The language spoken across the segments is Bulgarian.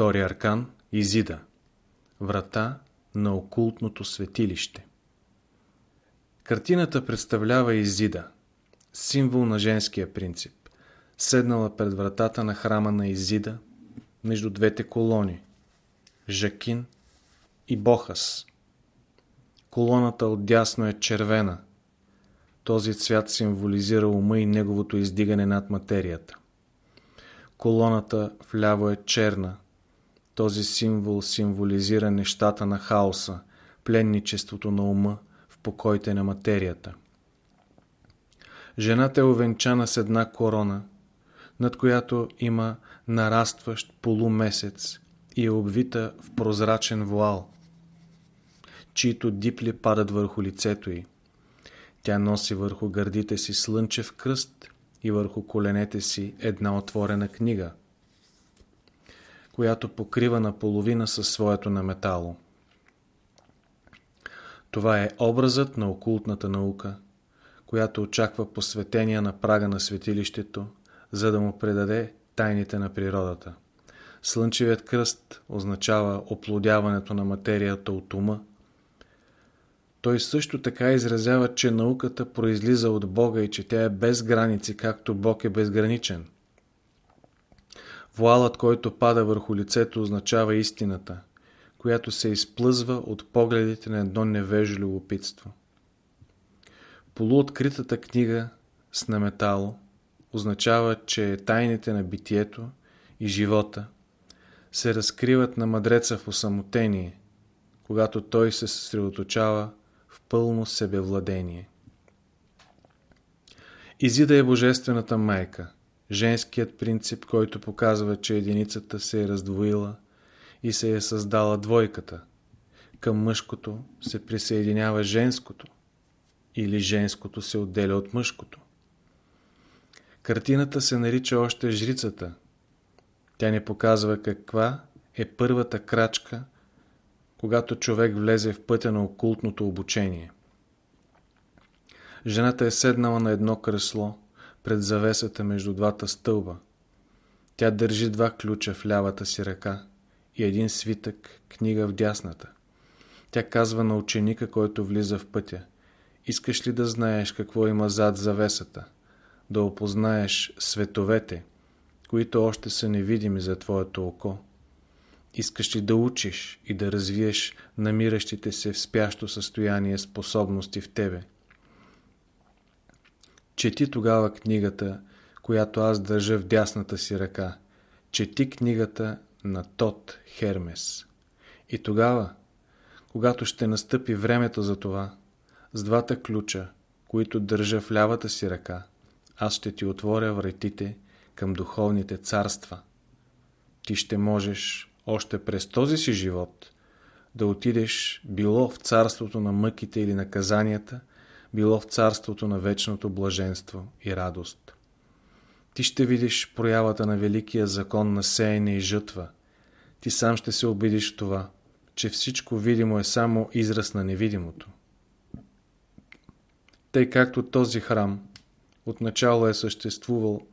Втори аркан – Изида. Врата на окултното светилище. Картината представлява Изида, символ на женския принцип, седнала пред вратата на храма на Изида, между двете колони – Жакин и Бохас. Колоната отдясно е червена. Този цвят символизира ума и неговото издигане над материята. Колоната вляво е черна. Този символ символизира нещата на хаоса, пленничеството на ума в покоите на материята. Жената е овенчана с една корона, над която има нарастващ полумесец и е обвита в прозрачен вуал, чието дипли падат върху лицето й. Тя носи върху гърдите си слънчев кръст и върху коленете си една отворена книга, която покрива наполовина със своето на метало. Това е образът на окултната наука, която очаква посветения на прага на светилището, за да му предаде тайните на природата. Слънчевият кръст означава оплодяването на материята от ума. Той също така изразява, че науката произлиза от Бога и че тя е без граници, както Бог е безграничен. Вуалът, който пада върху лицето, означава истината, която се изплъзва от погледите на едно невежо любопитство. Полуоткритата книга с наметало означава, че тайните на битието и живота се разкриват на мъдреца в осамотение, когато той се съсредоточава в пълно себевладение. Изида е божествената майка, женският принцип, който показва, че единицата се е раздвоила и се е създала двойката. Към мъжкото се присъединява женското или женското се отделя от мъжкото. Картината се нарича още Жрицата. Тя ни показва каква е първата крачка, когато човек влезе в пътя на окултното обучение. Жената е седнала на едно кресло пред завесата между двата стълба. Тя държи два ключа в лявата си ръка и един свитък, книга в дясната. Тя казва на ученика, който влиза в пътя. Искаш ли да знаеш какво има зад завесата? да опознаеш световете, които още са невидими за твоето око. Искаш ли да учиш и да развиеш намиращите се в спящо състояние способности в тебе? Чети тогава книгата, която аз държа в дясната си ръка. Чети книгата на Тот Хермес. И тогава, когато ще настъпи времето за това, с двата ключа, които държа в лявата си ръка, аз ще ти отворя вратите към духовните царства. Ти ще можеш още през този си живот да отидеш било в царството на мъките или наказанията, било в царството на вечното блаженство и радост. Ти ще видиш проявата на великия закон на сеяне и жътва. Ти сам ще се убедиш в това, че всичко видимо е само израз на невидимото. Тъй както този храм отначало е съществувал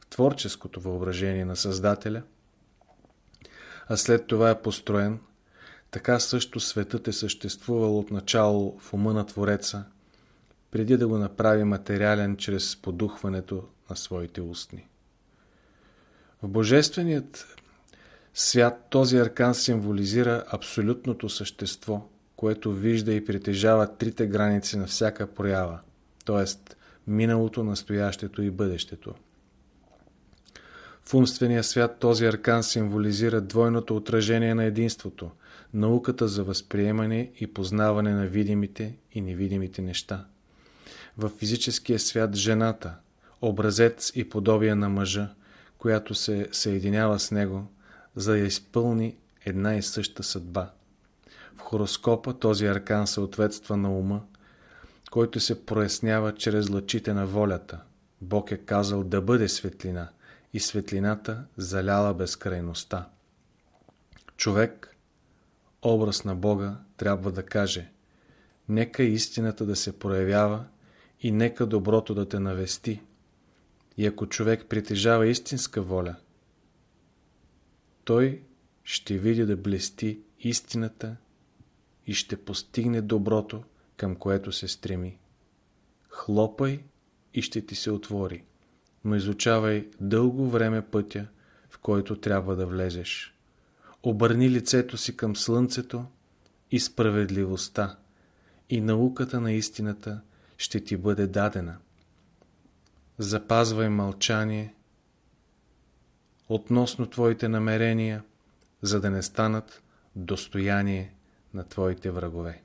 в творческото въображение на Създателя, а след това е построен, така също светът е съществувал отначало в ума на Твореца, преди да го направи материален чрез подухването на своите устни. В Божественият свят този аркан символизира абсолютното същество, което вижда и притежава трите граници на всяка проява, т.е миналото, настоящето и бъдещето. В умствения свят този аркан символизира двойното отражение на единството, науката за възприемане и познаване на видимите и невидимите неща. В физическия свят жената, образец и подобие на мъжа, която се съединява с него, за да изпълни една и съща съдба. В хороскопа този аркан съответства на ума, който се прояснява чрез лъчите на волята. Бог е казал да бъде светлина и светлината заляла безкрайността. Човек, образ на Бога, трябва да каже Нека истината да се проявява и нека доброто да те навести. И ако човек притежава истинска воля, той ще види да блести истината и ще постигне доброто, към което се стреми. Хлопай и ще ти се отвори, но изучавай дълго време пътя, в който трябва да влезеш. Обърни лицето си към слънцето и справедливостта и науката на истината ще ти бъде дадена. Запазвай мълчание относно твоите намерения, за да не станат достояние на твоите врагове.